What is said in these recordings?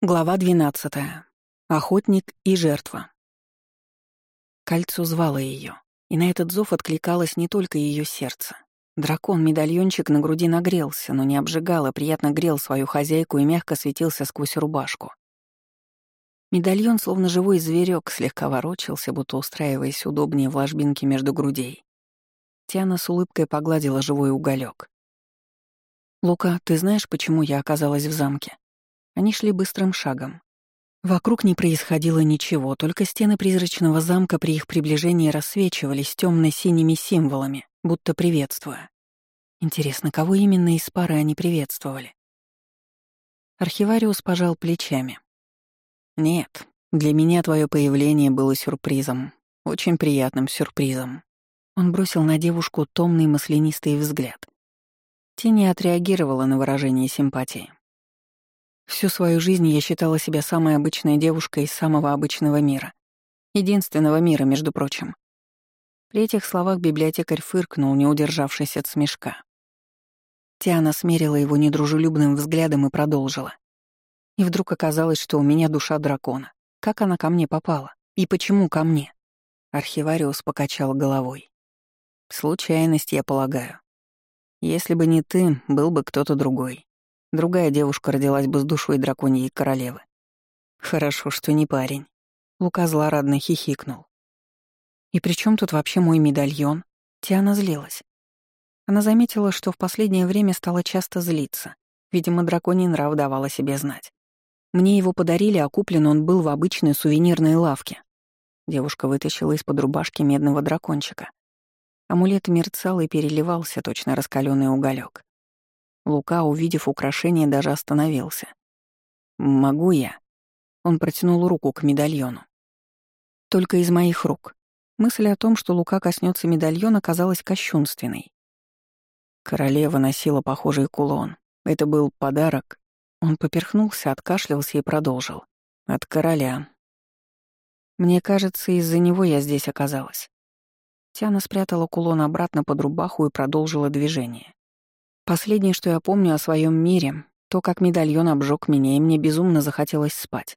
Глава 12. Охотник и жертва. Кольцо звало ее, и на этот зов откликалось не только ее сердце. Дракон-медальончик на груди нагрелся, но не обжигал, а приятно грел свою хозяйку и мягко светился сквозь рубашку. Медальон, словно живой зверек, слегка ворочался, будто устраиваясь удобнее в ложбинке между грудей. Тиана с улыбкой погладила живой уголек. «Лука, ты знаешь, почему я оказалась в замке?» Они шли быстрым шагом. Вокруг не происходило ничего, только стены призрачного замка при их приближении рассвечивались темно-синими символами, будто приветствуя. Интересно, кого именно из пары они приветствовали? Архивариус пожал плечами. «Нет, для меня твое появление было сюрпризом, очень приятным сюрпризом». Он бросил на девушку томный маслянистый взгляд. Тени отреагировала на выражение симпатии. Всю свою жизнь я считала себя самой обычной девушкой из самого обычного мира. Единственного мира, между прочим. При этих словах библиотекарь фыркнул, не удержавшись от смешка. Тиана смерила его недружелюбным взглядом и продолжила. И вдруг оказалось, что у меня душа дракона. Как она ко мне попала? И почему ко мне? Архивариус покачал головой. Случайность, я полагаю. Если бы не ты, был бы кто-то другой. Другая девушка родилась бы с душой драконьей королевы. Хорошо, что не парень. Лука злорадно хихикнул. И при чем тут вообще мой медальон? Тиана злилась. Она заметила, что в последнее время стала часто злиться. Видимо, драконий нрав давал о себе знать. Мне его подарили, а куплен он был в обычной сувенирной лавке. Девушка вытащила из-под рубашки медного дракончика. Амулет мерцал и переливался, точно раскаленный уголек. Лука, увидев украшение, даже остановился. «Могу я?» Он протянул руку к медальону. «Только из моих рук». Мысль о том, что Лука коснется медальона, казалась кощунственной. Королева носила похожий кулон. Это был подарок. Он поперхнулся, откашлялся и продолжил. От короля. Мне кажется, из-за него я здесь оказалась. Тиана спрятала кулон обратно под рубаху и продолжила движение. Последнее, что я помню о своем мире, то, как медальон обжег меня, и мне безумно захотелось спать.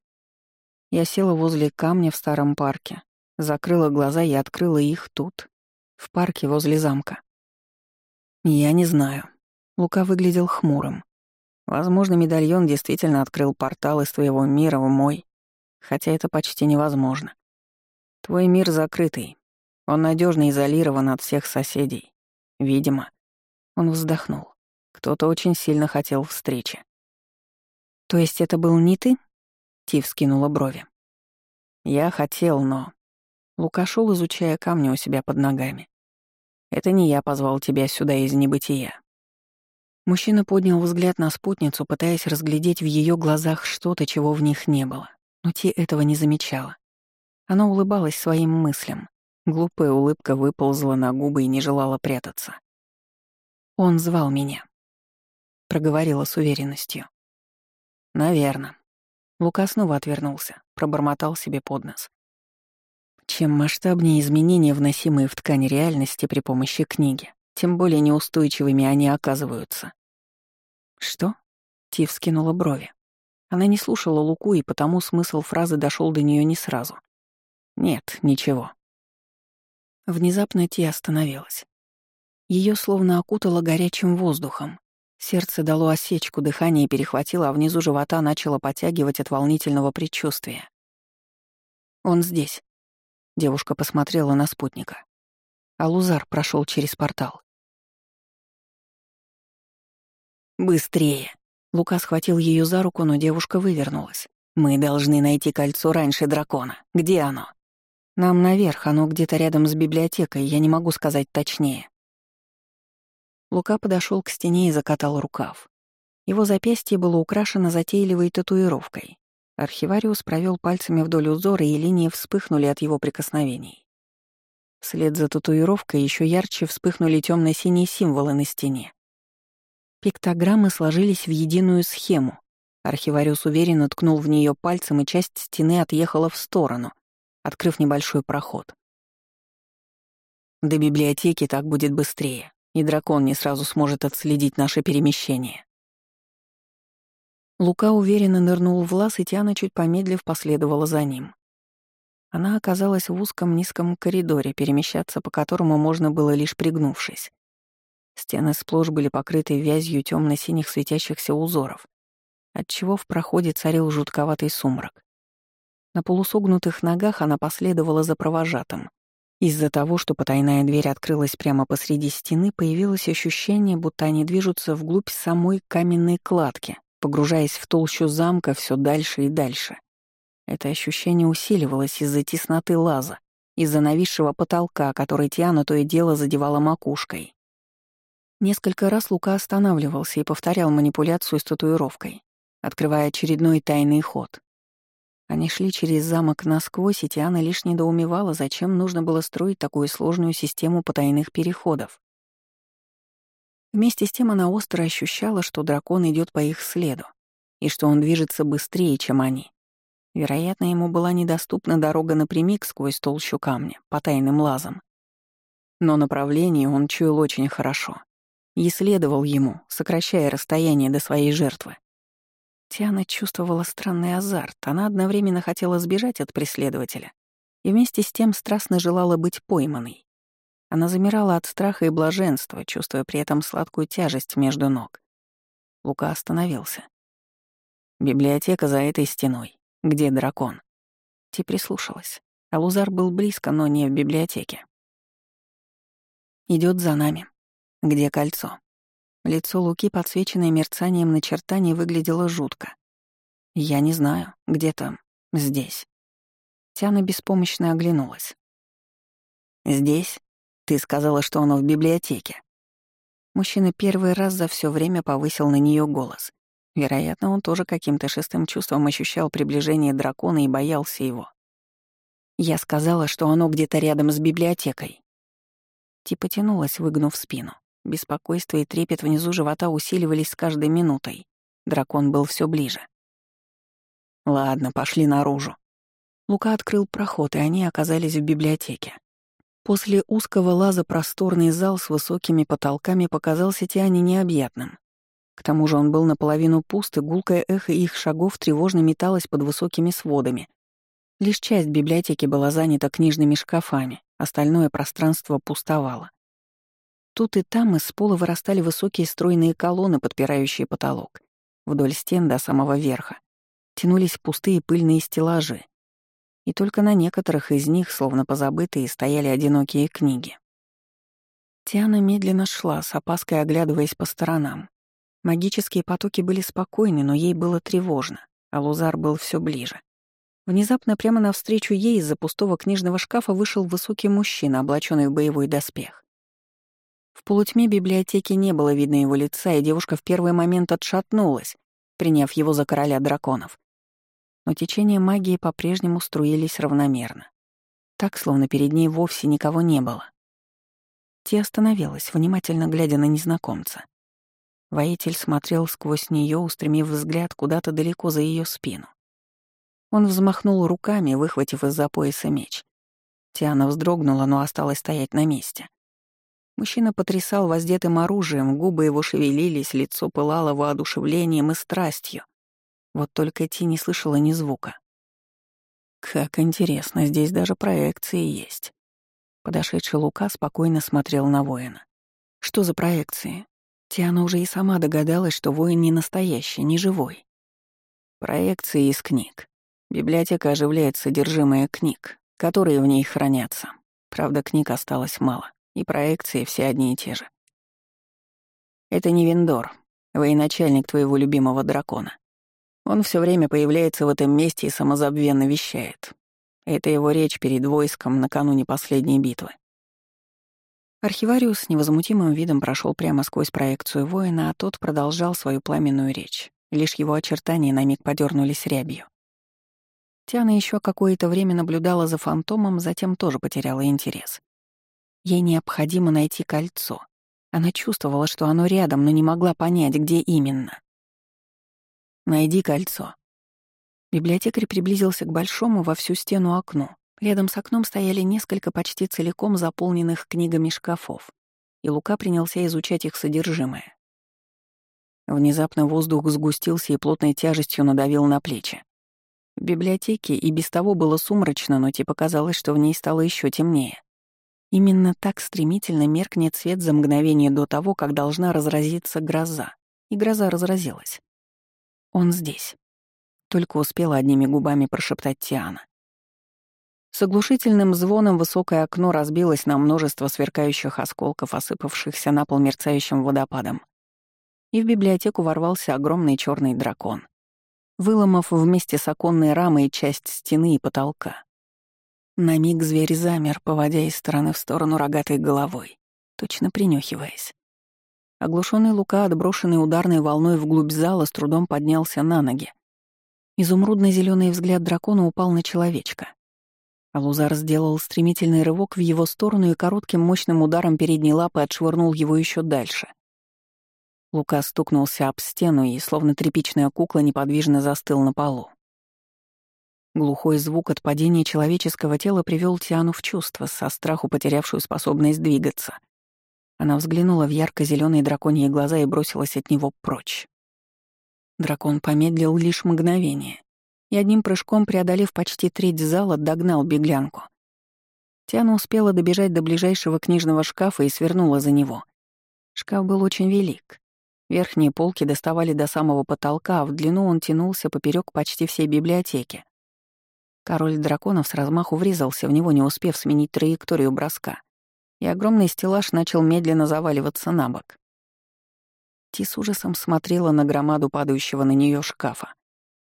Я села возле камня в старом парке, закрыла глаза и открыла их тут, в парке возле замка. Я не знаю. Лука выглядел хмурым. Возможно, медальон действительно открыл портал из твоего мира в мой, хотя это почти невозможно. Твой мир закрытый. Он надежно изолирован от всех соседей. Видимо. Он вздохнул. Кто-то очень сильно хотел встречи. «То есть это был не ты?» Тив скинула брови. «Я хотел, но...» Лука шел, изучая камни у себя под ногами. «Это не я позвал тебя сюда из небытия». Мужчина поднял взгляд на спутницу, пытаясь разглядеть в ее глазах что-то, чего в них не было. Но Ти этого не замечала. Она улыбалась своим мыслям. Глупая улыбка выползла на губы и не желала прятаться. Он звал меня проговорила с уверенностью. Наверно. Лука снова отвернулся, пробормотал себе под нос. Чем масштабнее изменения, вносимые в ткань реальности при помощи книги, тем более неустойчивыми они оказываются. «Что?» — Тив скинула брови. Она не слушала Луку, и потому смысл фразы дошел до нее не сразу. «Нет, ничего». Внезапно Ти остановилась. Ее словно окутало горячим воздухом, Сердце дало осечку, дыхание перехватило, а внизу живота начало потягивать от волнительного предчувствия. «Он здесь». Девушка посмотрела на спутника. Алузар прошел через портал. «Быстрее!» Лука схватил ее за руку, но девушка вывернулась. «Мы должны найти кольцо раньше дракона. Где оно?» «Нам наверх, оно где-то рядом с библиотекой, я не могу сказать точнее». Лука подошел к стене и закатал рукав. Его запястье было украшено затейливой татуировкой. Архивариус провел пальцами вдоль узора, и линии вспыхнули от его прикосновений. Вслед за татуировкой еще ярче вспыхнули темно-синие символы на стене. Пиктограммы сложились в единую схему. Архивариус уверенно ткнул в нее пальцем, и часть стены отъехала в сторону, открыв небольшой проход. До библиотеки так будет быстрее и дракон не сразу сможет отследить наше перемещение. Лука уверенно нырнул в лаз, и Тиана, чуть помедлив, последовала за ним. Она оказалась в узком низком коридоре, перемещаться по которому можно было лишь пригнувшись. Стены сплошь были покрыты вязью темно синих светящихся узоров, отчего в проходе царил жутковатый сумрак. На полусогнутых ногах она последовала за провожатым. Из-за того, что потайная дверь открылась прямо посреди стены, появилось ощущение, будто они движутся вглубь самой каменной кладки, погружаясь в толщу замка все дальше и дальше. Это ощущение усиливалось из-за тесноты лаза, из-за нависшего потолка, который Тиана то и дело задевала макушкой. Несколько раз Лука останавливался и повторял манипуляцию с татуировкой, открывая очередной тайный ход. Они шли через замок насквозь, и Тиана лишь недоумевала, зачем нужно было строить такую сложную систему потайных переходов. Вместе с тем она остро ощущала, что дракон идет по их следу, и что он движется быстрее, чем они. Вероятно, ему была недоступна дорога напрямик сквозь толщу камня, по тайным лазам. Но направление он чуял очень хорошо и следовал ему, сокращая расстояние до своей жертвы. Тиана чувствовала странный азарт, она одновременно хотела сбежать от преследователя и вместе с тем страстно желала быть пойманной. Она замирала от страха и блаженства, чувствуя при этом сладкую тяжесть между ног. Лука остановился. «Библиотека за этой стеной. Где дракон?» Ти прислушалась. Алузар был близко, но не в библиотеке. Идет за нами. Где кольцо?» Лицо Луки, подсвеченное мерцанием начертаний, выглядело жутко. «Я не знаю. Где-то здесь». Тяна беспомощно оглянулась. «Здесь?» Ты сказала, что оно в библиотеке. Мужчина первый раз за все время повысил на нее голос. Вероятно, он тоже каким-то шестым чувством ощущал приближение дракона и боялся его. Я сказала, что оно где-то рядом с библиотекой. Ти потянулась, выгнув спину. Беспокойство и трепет внизу живота усиливались с каждой минутой. Дракон был все ближе. «Ладно, пошли наружу». Лука открыл проход, и они оказались в библиотеке. После узкого лаза просторный зал с высокими потолками показался Тиане необъятным. К тому же он был наполовину пуст, и гулкое эхо их шагов тревожно металось под высокими сводами. Лишь часть библиотеки была занята книжными шкафами, остальное пространство пустовало. Тут и там из пола вырастали высокие стройные колонны, подпирающие потолок. Вдоль стен до самого верха тянулись пустые пыльные стеллажи, и только на некоторых из них, словно позабытые, стояли одинокие книги. Тиана медленно шла, с опаской оглядываясь по сторонам. Магические потоки были спокойны, но ей было тревожно, а Лузар был все ближе. Внезапно прямо навстречу ей из-за пустого книжного шкафа вышел высокий мужчина, облаченный в боевой доспех. В полутьме библиотеки не было видно его лица, и девушка в первый момент отшатнулась, приняв его за короля драконов но течение магии по-прежнему струились равномерно. Так, словно перед ней вовсе никого не было. Ти остановилась, внимательно глядя на незнакомца. Воитель смотрел сквозь нее, устремив взгляд куда-то далеко за ее спину. Он взмахнул руками, выхватив из-за пояса меч. Тиана вздрогнула, но осталась стоять на месте. Мужчина потрясал воздетым оружием, губы его шевелились, лицо пылало воодушевлением и страстью. Вот только Ти не слышала ни звука. Как интересно, здесь даже проекции есть. Подошедший Лука спокойно смотрел на воина. Что за проекции? Тиана уже и сама догадалась, что воин не настоящий, не живой. Проекции из книг. Библиотека оживляет содержимое книг, которые в ней хранятся. Правда, книг осталось мало, и проекции все одни и те же. Это не Виндор, военачальник твоего любимого дракона. Он все время появляется в этом месте и самозабвенно вещает. Это его речь перед войском накануне последней битвы. Архивариус с невозмутимым видом прошел прямо сквозь проекцию воина, а тот продолжал свою пламенную речь. Лишь его очертания на миг подернулись рябью. Тиана еще какое-то время наблюдала за фантомом, затем тоже потеряла интерес. Ей необходимо найти кольцо. Она чувствовала, что оно рядом, но не могла понять, где именно. Найди кольцо». Библиотекарь приблизился к большому во всю стену окну. Рядом с окном стояли несколько почти целиком заполненных книгами шкафов, и Лука принялся изучать их содержимое. Внезапно воздух сгустился и плотной тяжестью надавил на плечи. В библиотеке и без того было сумрачно, но тебе показалось, что в ней стало еще темнее. Именно так стремительно меркнет свет за мгновение до того, как должна разразиться гроза. И гроза разразилась. Он здесь. Только успела одними губами прошептать Тиана. С оглушительным звоном высокое окно разбилось на множество сверкающих осколков, осыпавшихся на пол мерцающим водопадом. И в библиотеку ворвался огромный черный дракон, выломав вместе с оконной рамой часть стены и потолка. На миг зверь замер, поводя из стороны в сторону рогатой головой, точно принюхиваясь. Оглушенный Лука, отброшенный ударной волной вглубь зала, с трудом поднялся на ноги. изумрудно зеленый взгляд дракона упал на человечка. Алузар сделал стремительный рывок в его сторону и коротким мощным ударом передней лапы отшвырнул его еще дальше. Лука стукнулся об стену и, словно тряпичная кукла, неподвижно застыл на полу. Глухой звук от падения человеческого тела привел Тиану в чувство, со страху потерявшую способность двигаться. Она взглянула в ярко зеленые драконьи глаза и бросилась от него прочь. Дракон помедлил лишь мгновение, и одним прыжком, преодолев почти треть зала, догнал беглянку. Тиана успела добежать до ближайшего книжного шкафа и свернула за него. Шкаф был очень велик. Верхние полки доставали до самого потолка, а в длину он тянулся поперек почти всей библиотеки. Король драконов с размаху врезался в него, не успев сменить траекторию броска, и огромный стеллаж начал медленно заваливаться на бок. Ти с ужасом смотрела на громаду падающего на нее шкафа.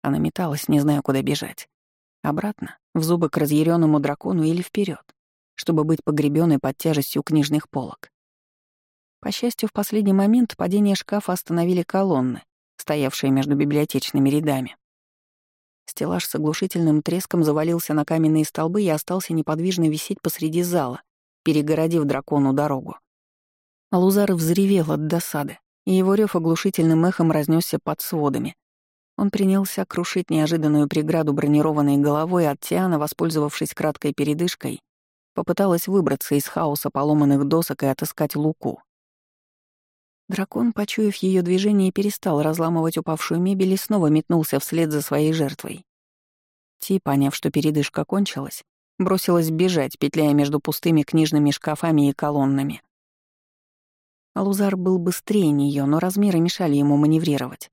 Она металась, не зная, куда бежать. Обратно, в зубы к разъяренному дракону или вперед, чтобы быть погребенной под тяжестью книжных полок. По счастью, в последний момент падение шкафа остановили колонны, стоявшие между библиотечными рядами. Стеллаж с оглушительным треском завалился на каменные столбы и остался неподвижно висеть посреди зала, перегородив дракону дорогу. Алузар взревел от досады, и его рев оглушительным эхом разнесся под сводами, он принялся крушить неожиданную преграду бронированной головой, от Тиана, воспользовавшись краткой передышкой, попыталась выбраться из хаоса поломанных досок и отыскать Луку. Дракон, почуяв ее движение, перестал разламывать упавшую мебель и снова метнулся вслед за своей жертвой. Ти, поняв, что передышка кончилась, бросилась бежать, петляя между пустыми книжными шкафами и колоннами. Алузар был быстрее нее, но размеры мешали ему маневрировать.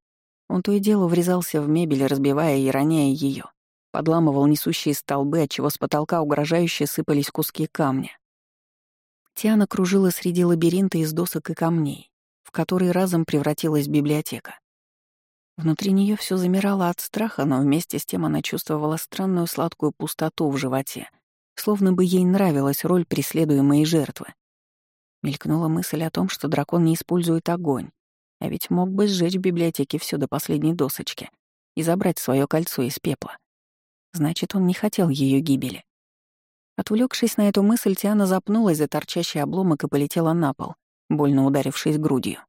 Он то и дело врезался в мебель, разбивая и роняя ее, подламывал несущие столбы, отчего с потолка угрожающе сыпались куски камня. Тиана кружила среди лабиринта из досок и камней, который разом превратилась библиотека. Внутри нее все замирало от страха, но вместе с тем она чувствовала странную сладкую пустоту в животе, словно бы ей нравилась роль преследуемой жертвы. Мелькнула мысль о том, что дракон не использует огонь, а ведь мог бы сжечь в библиотеке все до последней досочки и забрать свое кольцо из пепла. Значит, он не хотел ее гибели. Отвлекшись на эту мысль, Тиана запнулась за торчащий обломок и полетела на пол, больно ударившись грудью.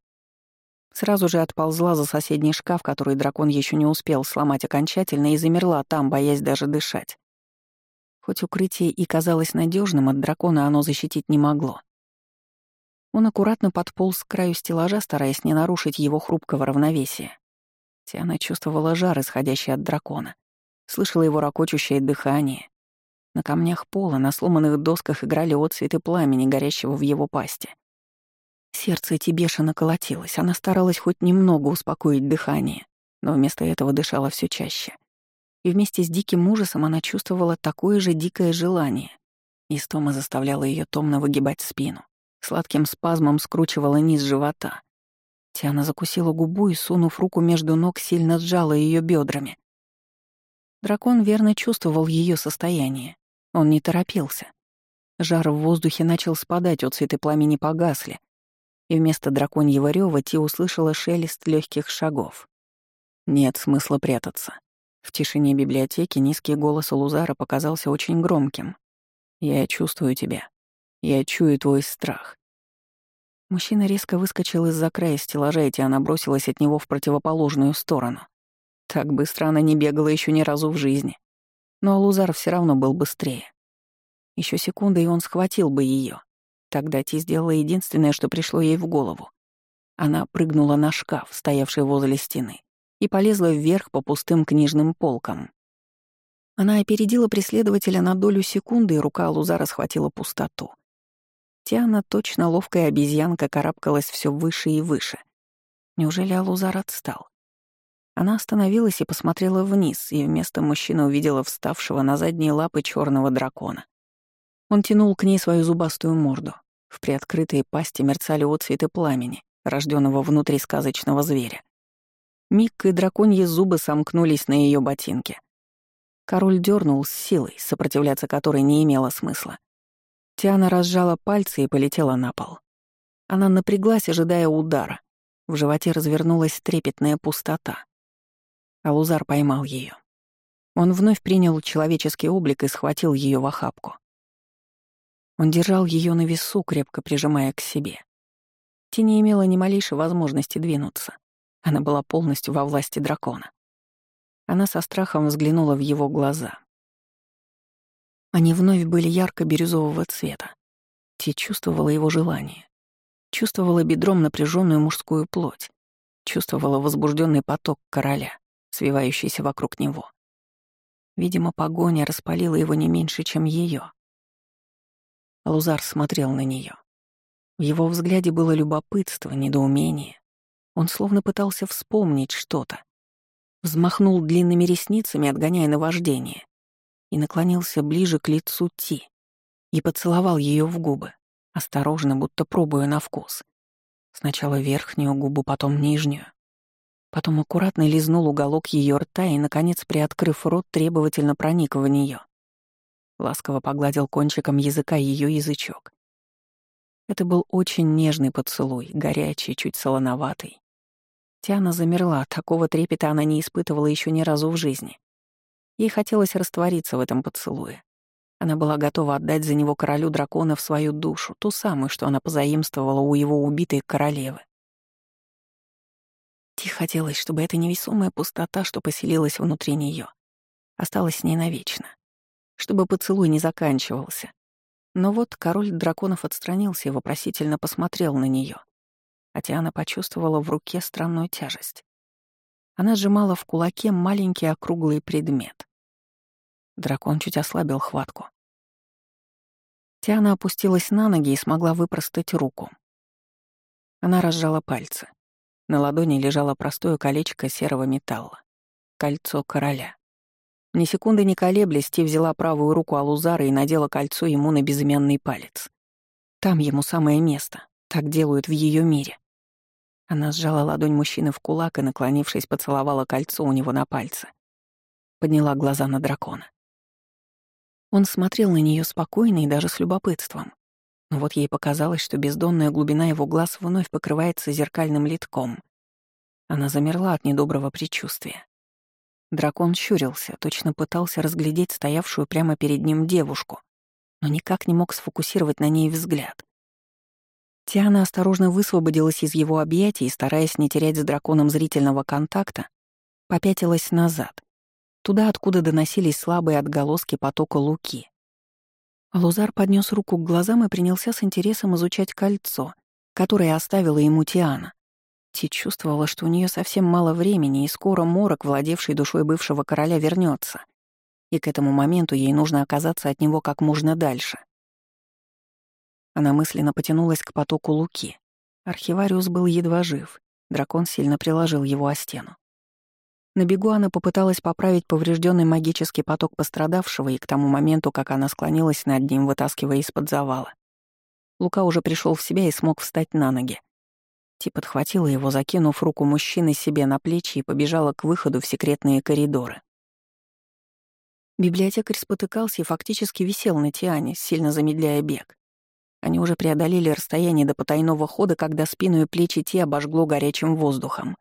Сразу же отползла за соседний шкаф, который дракон еще не успел сломать окончательно, и замерла там, боясь даже дышать. Хоть укрытие и казалось надежным, от дракона оно защитить не могло. Он аккуратно подполз к краю стеллажа, стараясь не нарушить его хрупкого равновесия. Тиана чувствовала жар, исходящий от дракона. Слышала его ракочущее дыхание. На камнях пола, на сломанных досках играли отцветы пламени, горящего в его пасти. Сердце Ти бешено колотилось, она старалась хоть немного успокоить дыхание, но вместо этого дышала все чаще. И вместе с диким ужасом она чувствовала такое же дикое желание. Истома заставляла ее томно выгибать спину. Сладким спазмом скручивала низ живота. Тиана закусила губу и, сунув руку между ног, сильно сжала ее бедрами. Дракон верно чувствовал ее состояние. Он не торопился. Жар в воздухе начал спадать, отцветы пламени погасли, и вместо драконьего рёва Ти услышала шелест легких шагов. Нет смысла прятаться. В тишине библиотеки низкий голос Лузара показался очень громким. «Я чувствую тебя. Я чую твой страх». Мужчина резко выскочил из-за края стеллажа, и она бросилась от него в противоположную сторону. Так быстро она не бегала еще ни разу в жизни. Но Лузар все равно был быстрее. Еще секунда, и он схватил бы ее. Тогда Ти сделала единственное, что пришло ей в голову. Она прыгнула на шкаф, стоявший возле стены, и полезла вверх по пустым книжным полкам. Она опередила преследователя на долю секунды, и рука Лузара схватила пустоту. Тиана, точно ловкая обезьянка, карабкалась все выше и выше. Неужели Алузар отстал? Она остановилась и посмотрела вниз, и вместо мужчины увидела вставшего на задние лапы черного дракона. Он тянул к ней свою зубастую морду. В приоткрытой пасти мерцали отцветы пламени, рожденного внутри сказочного зверя. Миг и драконьи зубы сомкнулись на ее ботинке. Король дернул с силой, сопротивляться которой не имело смысла. Тиана разжала пальцы и полетела на пол. Она напряглась, ожидая удара. В животе развернулась трепетная пустота. Алузар поймал ее. Он вновь принял человеческий облик и схватил ее в охапку. Он держал ее на весу, крепко прижимая к себе. Ти не имела ни малейшей возможности двинуться. Она была полностью во власти дракона. Она со страхом взглянула в его глаза. Они вновь были ярко-бирюзового цвета. Ти чувствовала его желание. Чувствовала бедром напряженную мужскую плоть. Чувствовала возбужденный поток короля, свивающийся вокруг него. Видимо, погоня распалила его не меньше, чем ее. Лузар смотрел на нее. В его взгляде было любопытство, недоумение. Он словно пытался вспомнить что-то, взмахнул длинными ресницами, отгоняя наваждение, и наклонился ближе к лицу Ти и поцеловал ее в губы, осторожно, будто пробуя на вкус. Сначала верхнюю губу, потом нижнюю. Потом аккуратно лизнул уголок ее рта и, наконец, приоткрыв рот, требовательно проник в нее. Ласково погладил кончиком языка ее язычок. Это был очень нежный поцелуй, горячий, чуть солоноватый. Тиана замерла, такого трепета она не испытывала еще ни разу в жизни. Ей хотелось раствориться в этом поцелуе. Она была готова отдать за него королю драконов свою душу, ту самую, что она позаимствовала у его убитой королевы. Ти хотелось, чтобы эта невесомая пустота, что поселилась внутри нее, осталась ней навечно. Чтобы поцелуй не заканчивался. Но вот король драконов отстранился и вопросительно посмотрел на нее а Тиана почувствовала в руке странную тяжесть. Она сжимала в кулаке маленький округлый предмет. Дракон чуть ослабил хватку. Тиана опустилась на ноги и смогла выпростать руку. Она разжала пальцы. На ладони лежало простое колечко серого металла. Кольцо короля. Ни секунды не колеблясь, Ти взяла правую руку Алузара и надела кольцо ему на безымянный палец. Там ему самое место. Так делают в ее мире. Она сжала ладонь мужчины в кулак и, наклонившись, поцеловала кольцо у него на пальце. Подняла глаза на дракона. Он смотрел на нее спокойно и даже с любопытством. Но вот ей показалось, что бездонная глубина его глаз вновь покрывается зеркальным литком. Она замерла от недоброго предчувствия. Дракон щурился, точно пытался разглядеть стоявшую прямо перед ним девушку, но никак не мог сфокусировать на ней взгляд. Тиана осторожно высвободилась из его объятий и, стараясь не терять с драконом зрительного контакта, попятилась назад, туда, откуда доносились слабые отголоски потока луки. Лузар поднес руку к глазам и принялся с интересом изучать кольцо, которое оставила ему Тиана. Ти чувствовала, что у нее совсем мало времени, и скоро морок, владевший душой бывшего короля, вернется, и к этому моменту ей нужно оказаться от него как можно дальше. Она мысленно потянулась к потоку луки. Архивариус был едва жив. Дракон сильно приложил его о стену. На бегу она попыталась поправить поврежденный магический поток пострадавшего, и к тому моменту, как она склонилась над ним, вытаскивая из-под завала. Лука уже пришел в себя и смог встать на ноги. Ти подхватила его, закинув руку мужчины себе на плечи и побежала к выходу в секретные коридоры. Библиотекарь спотыкался и фактически висел на Тиане, сильно замедляя бег. Они уже преодолели расстояние до потайного хода, когда спину и плечи Ти обожгло горячим воздухом.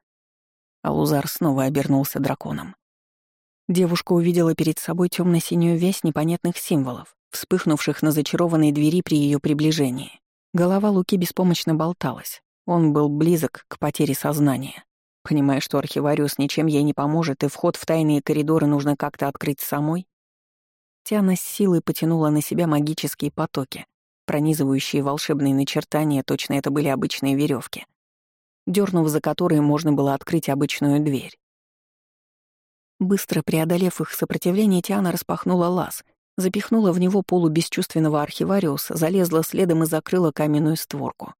А Лузар снова обернулся драконом. Девушка увидела перед собой темно синюю вязь непонятных символов, вспыхнувших на зачарованной двери при ее приближении. Голова Луки беспомощно болталась. Он был близок к потере сознания. Понимая, что архивариус ничем ей не поможет, и вход в тайные коридоры нужно как-то открыть самой, Тиана с силой потянула на себя магические потоки, пронизывающие волшебные начертания, точно это были обычные веревки. дернув за которые можно было открыть обычную дверь. Быстро преодолев их сопротивление, Тиана распахнула лаз, запихнула в него полубесчувственного архивариуса, залезла следом и закрыла каменную створку.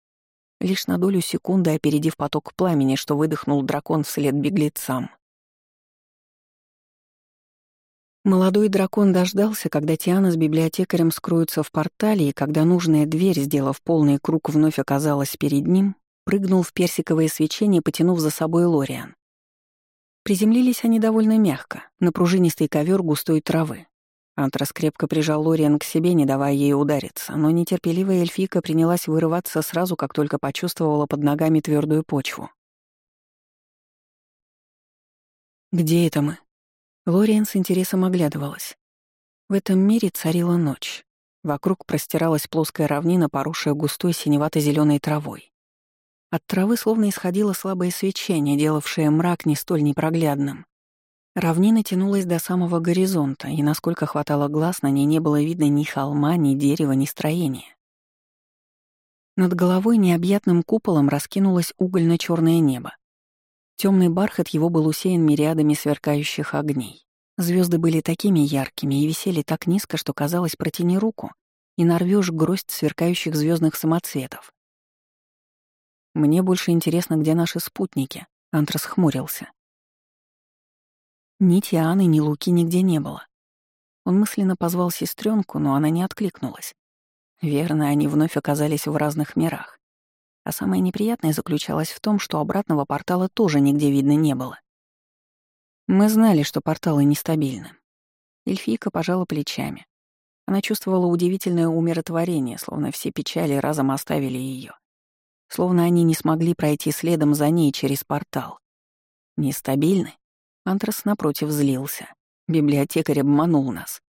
Лишь на долю секунды опередив поток пламени, что выдохнул дракон вслед беглецам. Молодой дракон дождался, когда Тиана с библиотекарем скроются в портале, и когда нужная дверь, сделав полный круг, вновь оказалась перед ним, прыгнул в персиковое свечение, потянув за собой Лориан. Приземлились они довольно мягко, на пружинистый ковер густой травы. Антрас крепко прижал Лориан к себе, не давая ей удариться, но нетерпеливая эльфийка принялась вырываться сразу, как только почувствовала под ногами твердую почву. «Где это мы?» Лориан с интересом оглядывалась. В этом мире царила ночь. Вокруг простиралась плоская равнина, поросшая густой синевато зеленой травой. От травы словно исходило слабое свечение, делавшее мрак не столь непроглядным. Равнина тянулась до самого горизонта, и, насколько хватало глаз, на ней не было видно ни холма, ни дерева, ни строения. Над головой необъятным куполом раскинулось угольно черное небо. Темный бархат его был усеян мириадами сверкающих огней. Звезды были такими яркими и висели так низко, что казалось, протяни руку и нарвешь гроздь сверкающих звездных самоцветов. Мне больше интересно, где наши спутники. Антрас хмурился. Ни Тианы, ни Луки нигде не было. Он мысленно позвал сестренку, но она не откликнулась. Верно, они вновь оказались в разных мирах. А самое неприятное заключалось в том, что обратного портала тоже нигде видно не было. Мы знали, что порталы нестабильны. Эльфийка пожала плечами. Она чувствовала удивительное умиротворение, словно все печали разом оставили ее. Словно они не смогли пройти следом за ней через портал. Нестабильны? Антрас напротив злился. Библиотекарь обманул нас.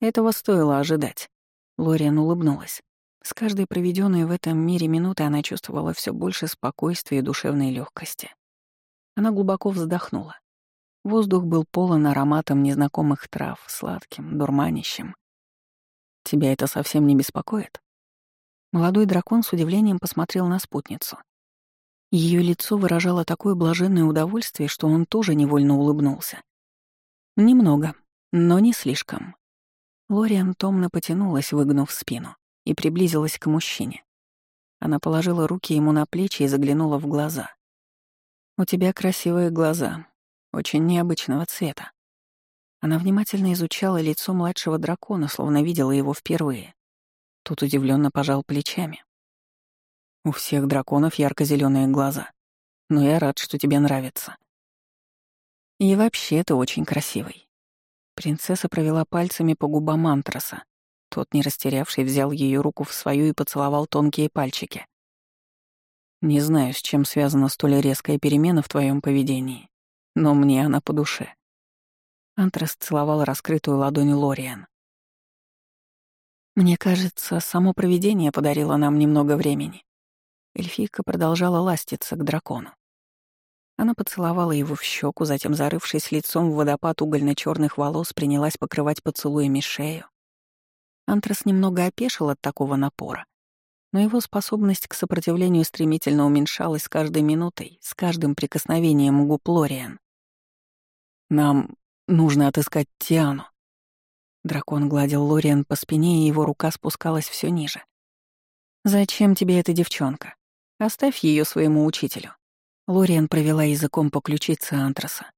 Этого стоило ожидать. Лориан улыбнулась. С каждой проведенной в этом мире минутой она чувствовала все больше спокойствия и душевной легкости. Она глубоко вздохнула. Воздух был полон ароматом незнакомых трав, сладким, дурманящим. «Тебя это совсем не беспокоит?» Молодой дракон с удивлением посмотрел на спутницу. Ее лицо выражало такое блаженное удовольствие, что он тоже невольно улыбнулся. Немного, но не слишком. Лориан томно потянулась, выгнув спину и приблизилась к мужчине. Она положила руки ему на плечи и заглянула в глаза. «У тебя красивые глаза, очень необычного цвета». Она внимательно изучала лицо младшего дракона, словно видела его впервые. Тут удивленно пожал плечами. «У всех драконов ярко зеленые глаза. Но я рад, что тебе нравится. И вообще ты очень красивый». Принцесса провела пальцами по губам Антраса, тот, не растерявший, взял ее руку в свою и поцеловал тонкие пальчики. «Не знаю, с чем связана столь резкая перемена в твоем поведении, но мне она по душе». Антрас целовал раскрытую ладонь Лориан. «Мне кажется, само провидение подарило нам немного времени». Эльфийка продолжала ластиться к дракону. Она поцеловала его в щеку, затем, зарывшись лицом в водопад угольно черных волос, принялась покрывать поцелуями шею, Антрас немного опешил от такого напора, но его способность к сопротивлению стремительно уменьшалась с каждой минутой, с каждым прикосновением губ Лориан. «Нам нужно отыскать Тиану». Дракон гладил Лориан по спине, и его рука спускалась все ниже. «Зачем тебе эта девчонка? Оставь ее своему учителю». Лориан провела языком по ключице Антраса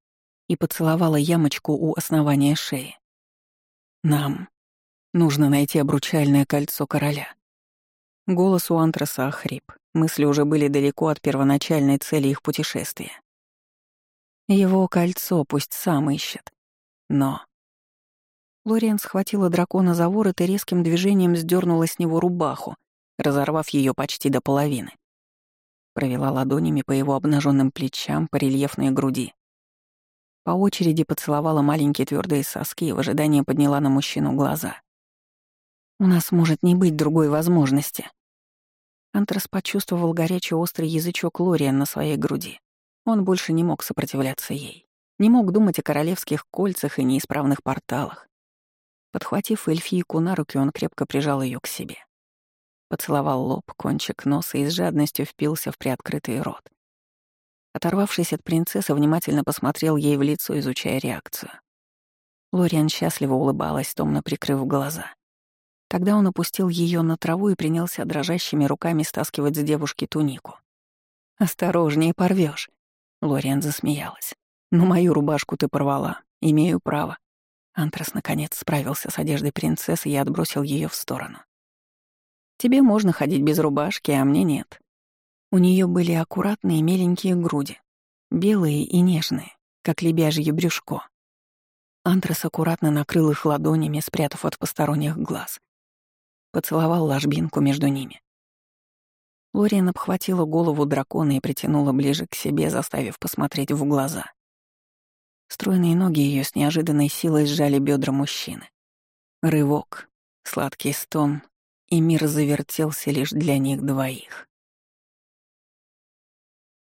и поцеловала ямочку у основания шеи. «Нам Нужно найти обручальное кольцо короля. Голос у Антраса охрип. Мысли уже были далеко от первоначальной цели их путешествия. Его кольцо пусть сам ищет. Но... Лориан схватила дракона за ворот и резким движением сдернула с него рубаху, разорвав ее почти до половины. Провела ладонями по его обнаженным плечам, по рельефной груди. По очереди поцеловала маленькие твердые соски и в ожидании подняла на мужчину глаза. У нас может не быть другой возможности. Антрас почувствовал горячий острый язычок Лориан на своей груди. Он больше не мог сопротивляться ей. Не мог думать о королевских кольцах и неисправных порталах. Подхватив эльфийку на руки, он крепко прижал ее к себе. Поцеловал лоб, кончик носа и с жадностью впился в приоткрытый рот. Оторвавшись от принцессы, внимательно посмотрел ей в лицо, изучая реакцию. Лориан счастливо улыбалась, томно прикрыв глаза. Тогда он опустил ее на траву и принялся дрожащими руками стаскивать с девушки тунику. «Осторожнее, порвешь. Лориан засмеялась. «Ну, мою рубашку ты порвала. Имею право». Антрас наконец справился с одеждой принцессы и отбросил ее в сторону. «Тебе можно ходить без рубашки, а мне нет». У нее были аккуратные меленькие груди, белые и нежные, как лебяжье брюшко. Антрас аккуратно накрыл их ладонями, спрятав от посторонних глаз. Поцеловал ложбинку между ними. Лориан обхватила голову дракона и притянула ближе к себе, заставив посмотреть в глаза. Стройные ноги ее с неожиданной силой сжали бедра мужчины. Рывок, сладкий стон, и мир завертелся лишь для них двоих.